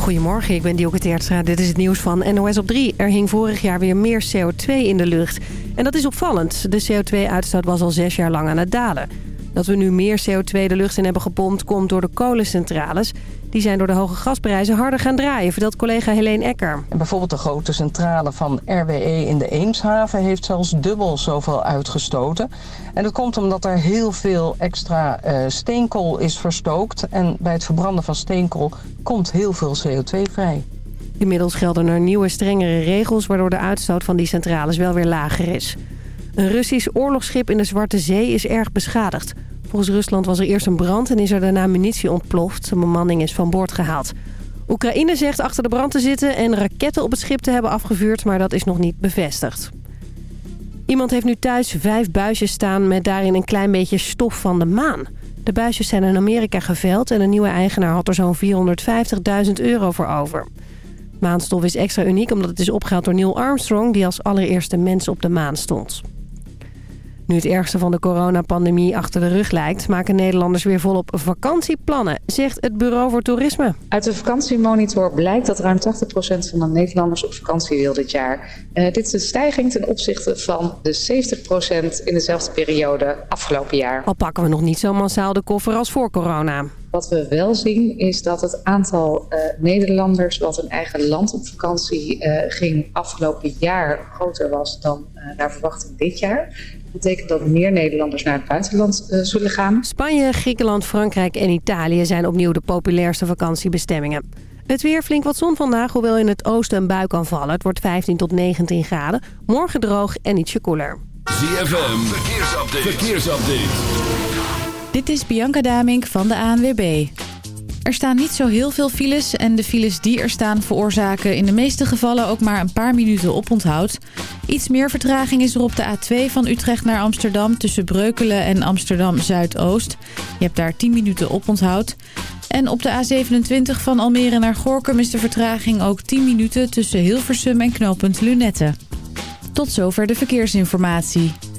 Goedemorgen, ik ben Dioke Teertstra. Dit is het nieuws van NOS op 3. Er hing vorig jaar weer meer CO2 in de lucht. En dat is opvallend. De CO2-uitstoot was al zes jaar lang aan het dalen. Dat we nu meer CO2 de lucht in hebben gepompt komt door de kolencentrales. Die zijn door de hoge gasprijzen harder gaan draaien, vertelt collega Helene Ecker. En bijvoorbeeld de grote centrale van RWE in de Eemshaven heeft zelfs dubbel zoveel uitgestoten. En dat komt omdat er heel veel extra uh, steenkool is verstookt. En bij het verbranden van steenkool komt heel veel CO2 vrij. Inmiddels gelden er nieuwe strengere regels waardoor de uitstoot van die centrales wel weer lager is. Een Russisch oorlogsschip in de Zwarte Zee is erg beschadigd. Volgens Rusland was er eerst een brand en is er daarna munitie ontploft. De bemanning is van boord gehaald. Oekraïne zegt achter de brand te zitten en raketten op het schip te hebben afgevuurd, maar dat is nog niet bevestigd. Iemand heeft nu thuis vijf buisjes staan met daarin een klein beetje stof van de maan. De buisjes zijn in Amerika geveld en een nieuwe eigenaar had er zo'n 450.000 euro voor over. Maanstof is extra uniek omdat het is opgehaald door Neil Armstrong... die als allereerste mens op de maan stond. Nu het ergste van de coronapandemie achter de rug lijkt... maken Nederlanders weer volop vakantieplannen, zegt het Bureau voor Toerisme. Uit de vakantiemonitor blijkt dat ruim 80% van de Nederlanders op vakantie wil dit jaar. Uh, dit is een stijging ten opzichte van de 70% in dezelfde periode afgelopen jaar. Al pakken we nog niet zo massaal de koffer als voor corona. Wat we wel zien is dat het aantal uh, Nederlanders wat een eigen land op vakantie uh, ging afgelopen jaar groter was dan uh, naar verwachting dit jaar. Dat betekent dat meer Nederlanders naar het buitenland zullen gaan. Spanje, Griekenland, Frankrijk en Italië zijn opnieuw de populairste vakantiebestemmingen. Het weer flink wat zon vandaag, hoewel in het oosten een bui kan vallen. Het wordt 15 tot 19 graden. Morgen droog en ietsje koeler. ZFM, verkeersupdate. verkeersupdate. Dit is Bianca Damink van de ANWB. Er staan niet zo heel veel files en de files die er staan veroorzaken in de meeste gevallen ook maar een paar minuten oponthoud. Iets meer vertraging is er op de A2 van Utrecht naar Amsterdam tussen Breukelen en Amsterdam Zuidoost. Je hebt daar 10 minuten oponthoud. En op de A27 van Almere naar Gorkum is de vertraging ook 10 minuten tussen Hilversum en knooppunt Lunette. Tot zover de verkeersinformatie.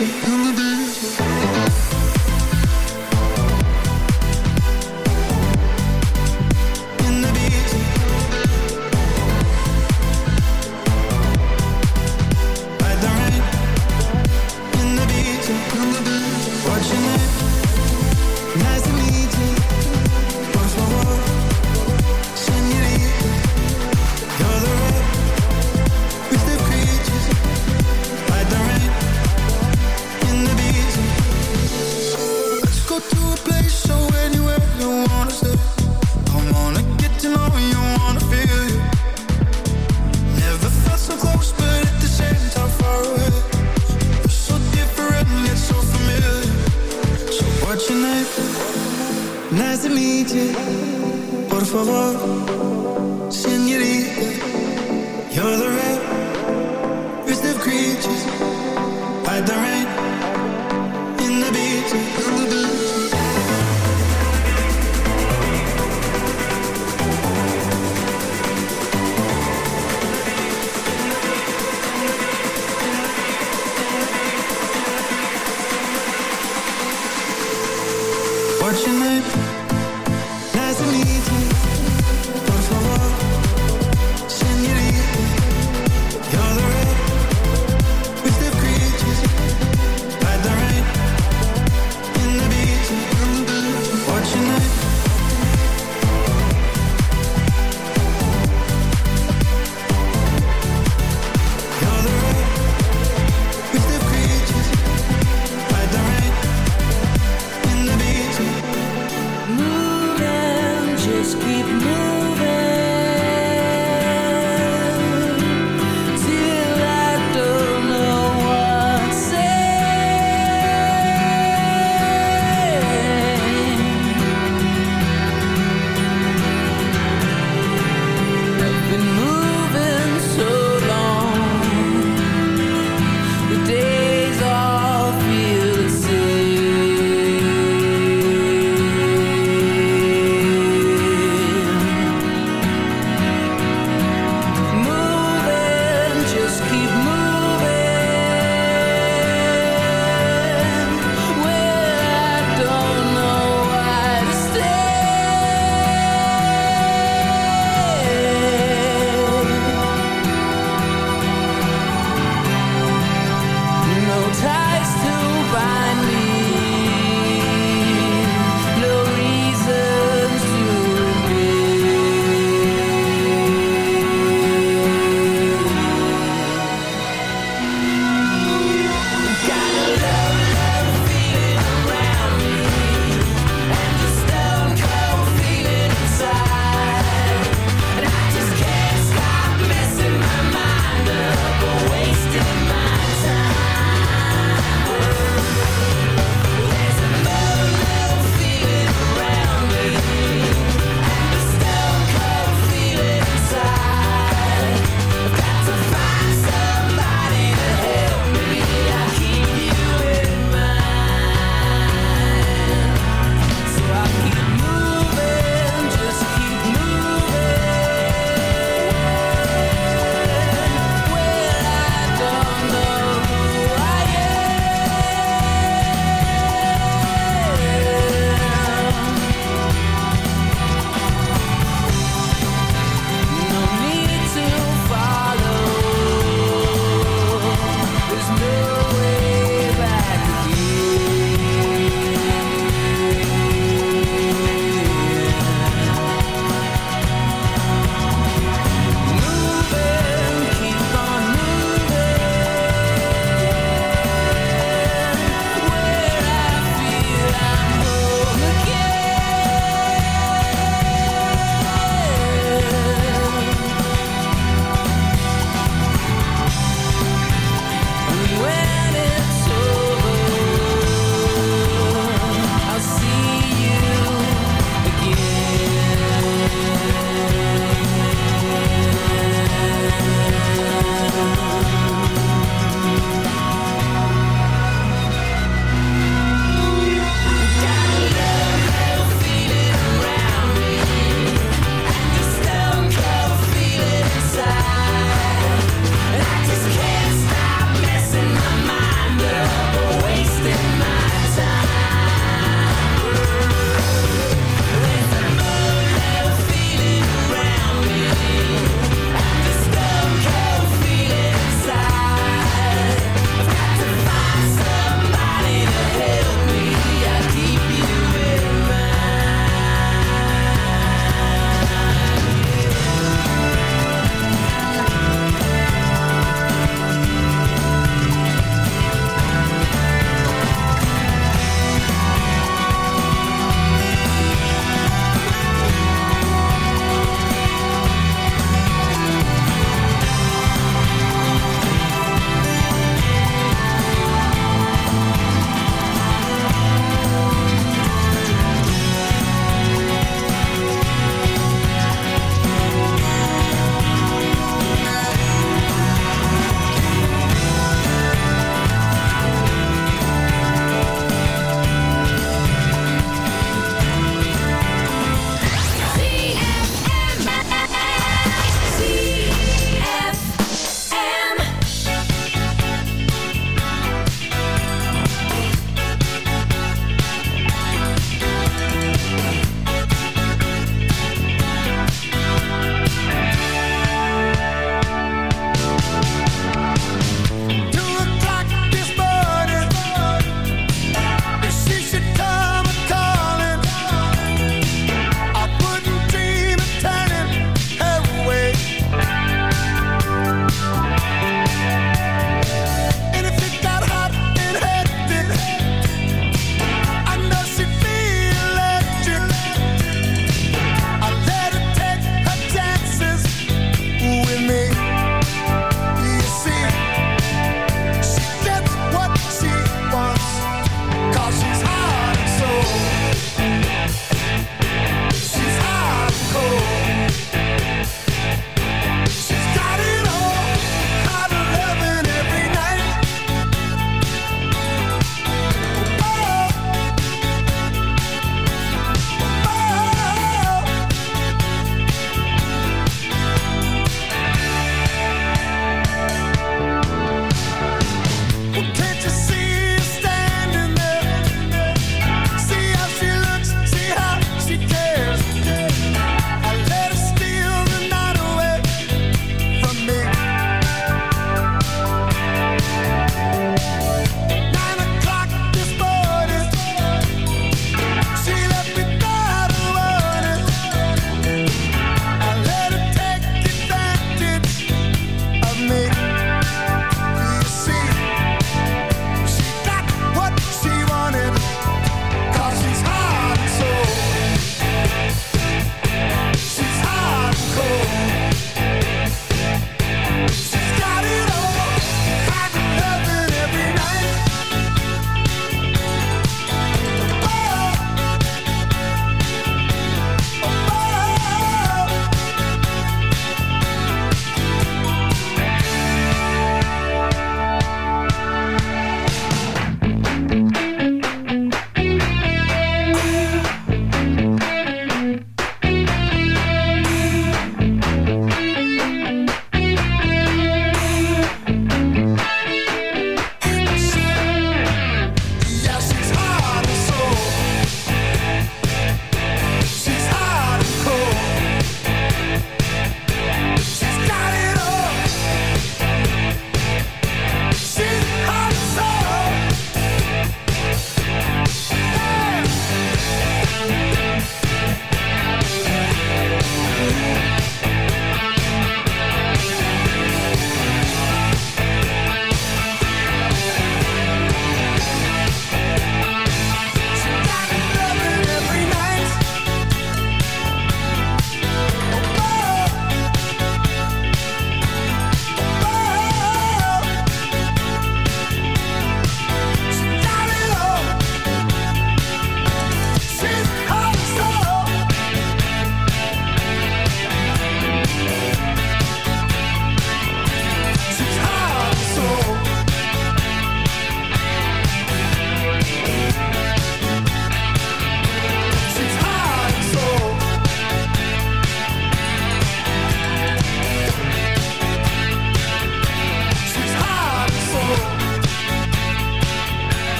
Watching Moving, just keep moving.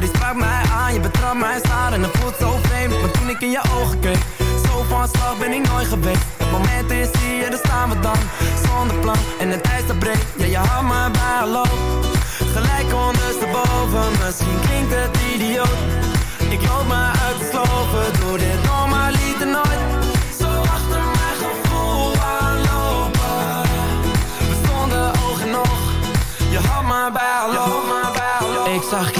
die sprak mij aan Je betrapt mij staan en het voelt zo vreemd. Maar toen ik in je ogen keek Zo van slag ben ik nooit geweest. Het moment is hier, daar staan we dan Zonder plan. En het ijs dat breekt Ja je had me bij hallo Gelijk ondersteboven Misschien klinkt het idioot. Ik loop me uit te sloven Doe dit normaliter nooit. Zo achter mijn gevoel aanlopen. We stonden ogen nog Je had me bij Ik zag je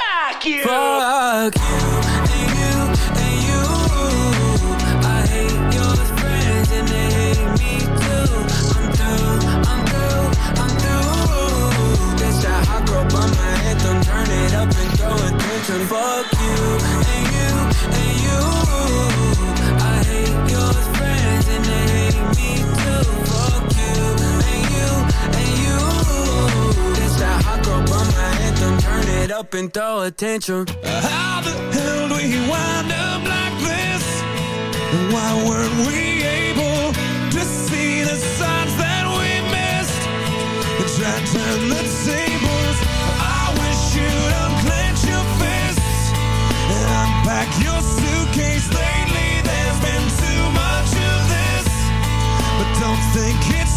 Fuck you! Fuck you and you and you. I hate your friends and they hate me too. I'm through, I'm through, I'm through. That hot girl bummer anthem. Turn it up and throw attention. Fuck you and you and you. I hate your friends and they hate me too. Anthem. Turn it up and throw attention. How the hell do we wind up like this? Why weren't we able to see the signs that we missed? Try to turn the tables. I wish you'd unclench your fists and unpack your suitcase. Lately, there's been too much of this, but don't think it's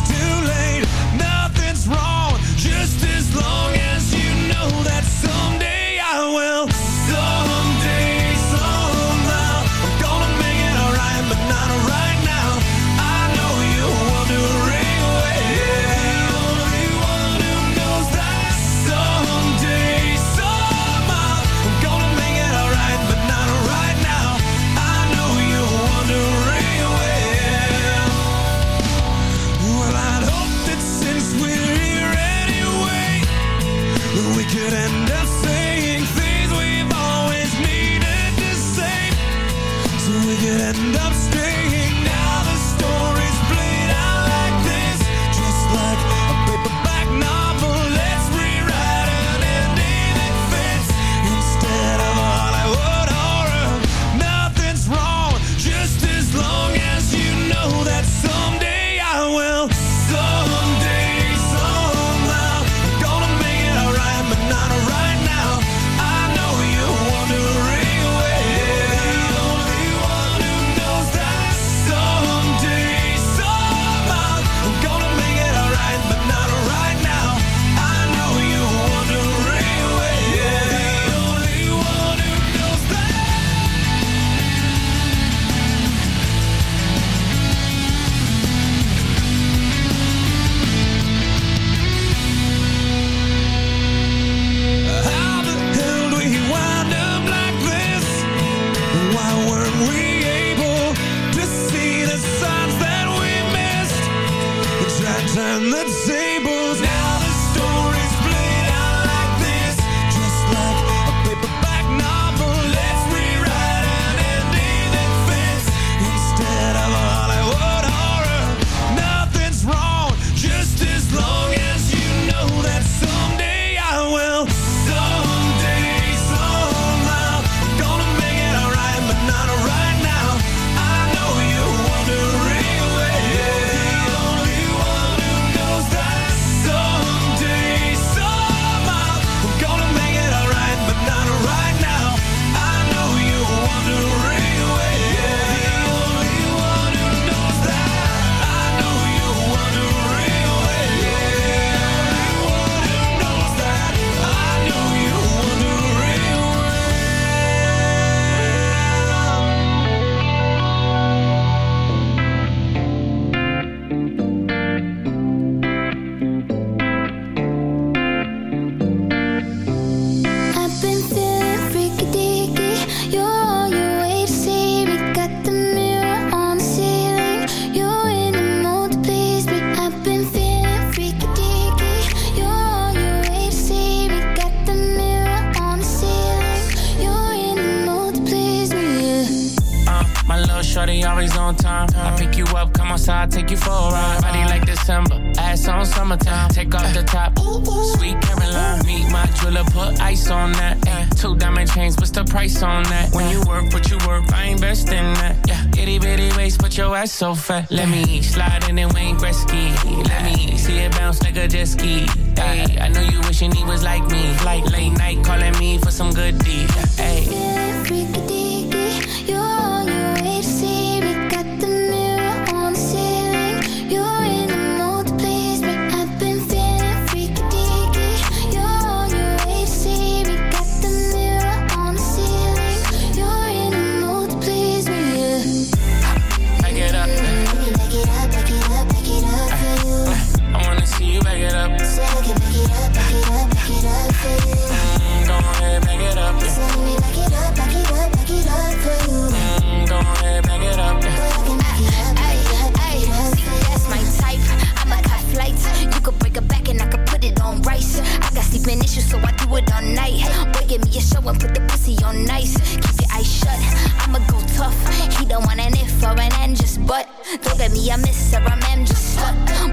sofa. Let and put the pussy on nice. Keep your eyes shut. I'ma go tough. He don't want an if or an end, just but. Don't get me a miss or I'm just stuck.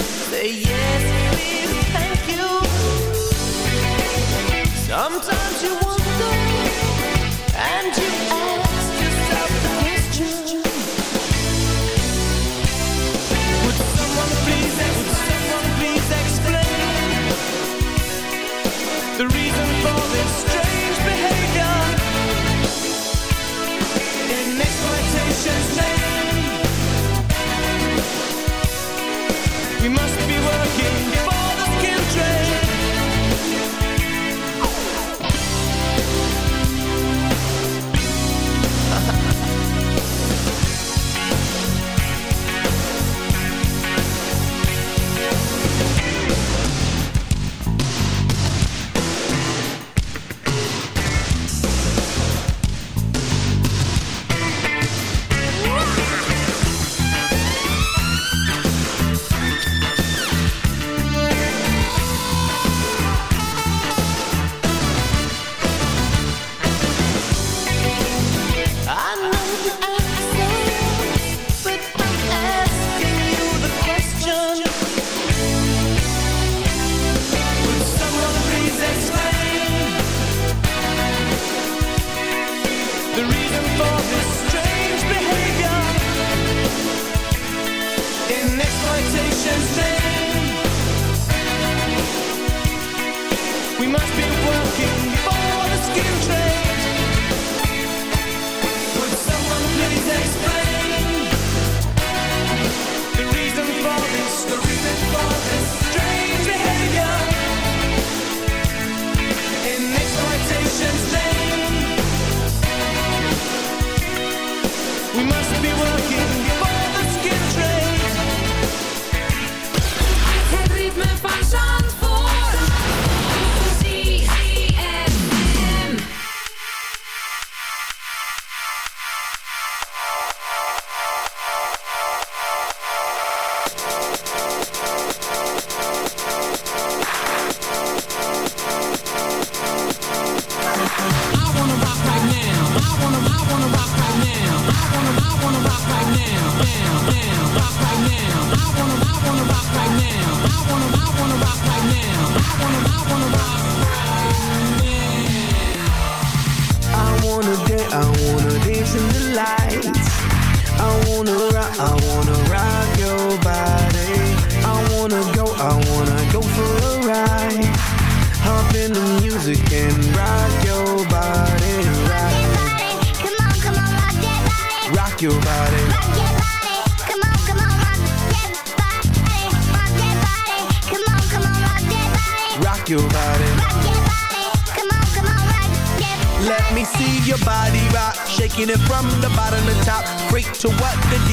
Sometimes you wonder,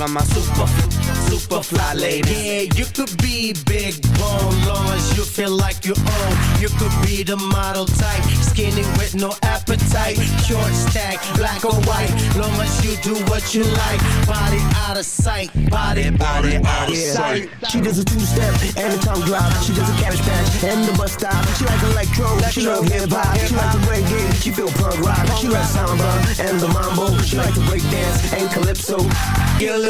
all of my super, super fly ladies. Yeah, you could be big bone, long as you feel like you own. You could be the model type, skinny with no appetite. Short stack, black or white, long as you do what you like. Body out of sight, body, body out of sight. She does a two-step and a tongue drop. She does a cabbage patch and the bus stop. She like electro, she love hip-hop. She like the reggae, she feel punk rock. She like samba and the mambo. She like to break dance and calypso. Get a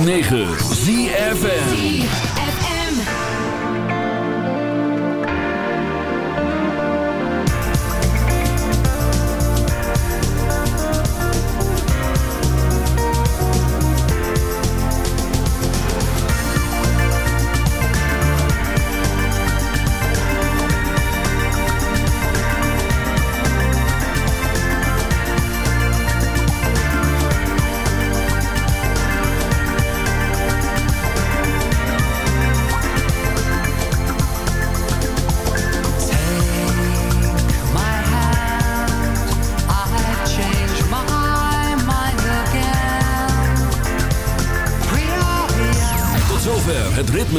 9.